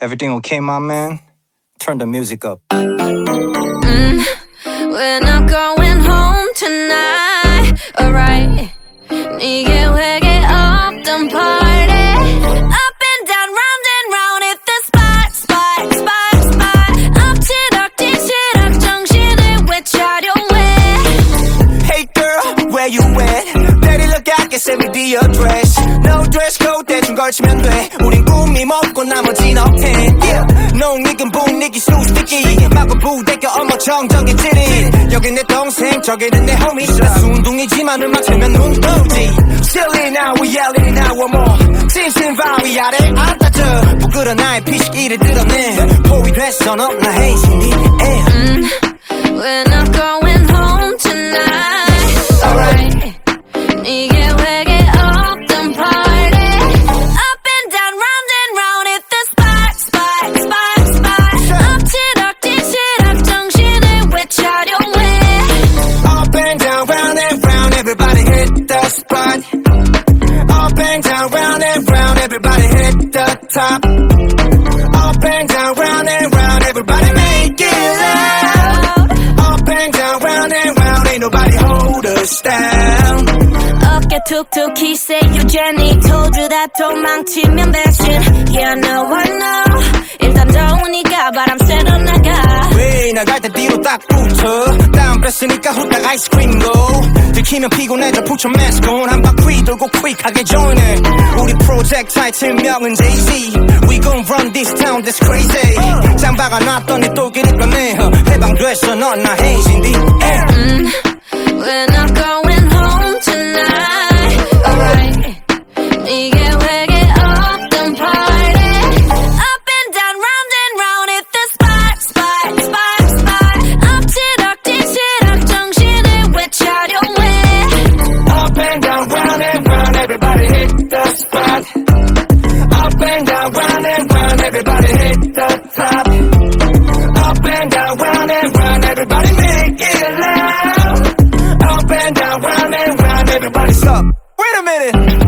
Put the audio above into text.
Everything okay, my man? Turn the music up. Mm, we're not going home tonight. Alright. 네게 회개 없던 party. Up and down, round and round at the spot, spot, spot, spot. 엎치락 뒤치락 정신을 외차려 왜? Hey girl, where you at? Daddy look I can send me the address No dress code 대충 걸치면 돼 우린 꿈이 먹 업텐 yeah. 농 익은 분위기 수수께끼 마구 부대껴 어머 정적인 찌릿 여긴 내 동생 저기는 내 homie. 순둥이지만 음악 틀면 눈 뜨지. Silly now we yelling now one more. 찐찐 바위 아래 앉아줘. 부끄러 나의 피식기를 드러내. 포위 됐어 너나 헤이신디 Mm, we're not going top. Up and down, round and round, everybody make it loud. Up and down, round and round, ain't nobody hold us down. 어깨 툭툭 he say you Jenny told you that 도망치면 백신 Yeah I know I know 일단 좋으니까 바람 쐬러 나가 왜 나갈 때 뒤로 딱 붙어 다운 뺐으니까 후딱 아이스크림 고 들키면 피곤해져 put your mask on 한 바퀴 돌고 quick하게 join해 우리 프로젝트 타이틀명은 Jay-Z We gon' run this town that's crazy 짱박아 놨더니 또 길을 꺼내 해방됐어 넌나 헤이진 the and down round and round everybody hit the top. Up and down round and round everybody make it loud. Up and down round and round everybody stop. Wait a minute